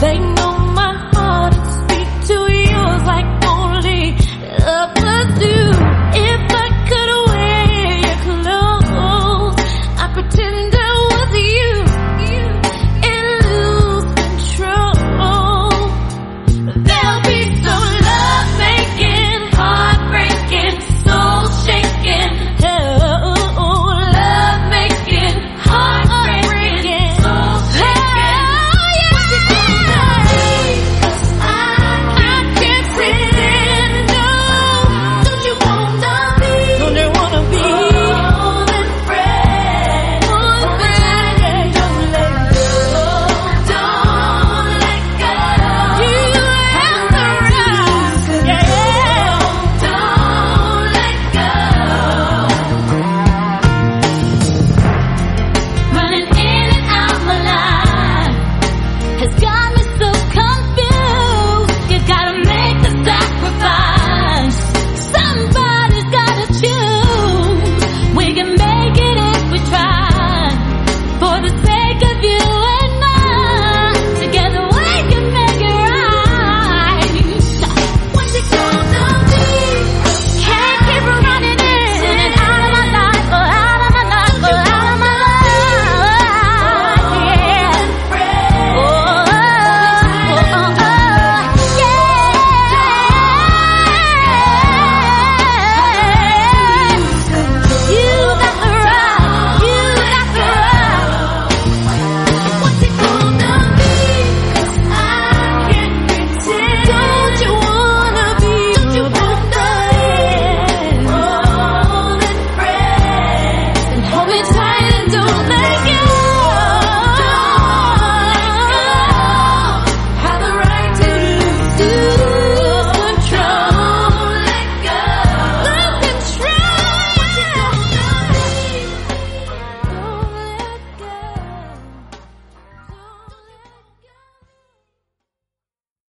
They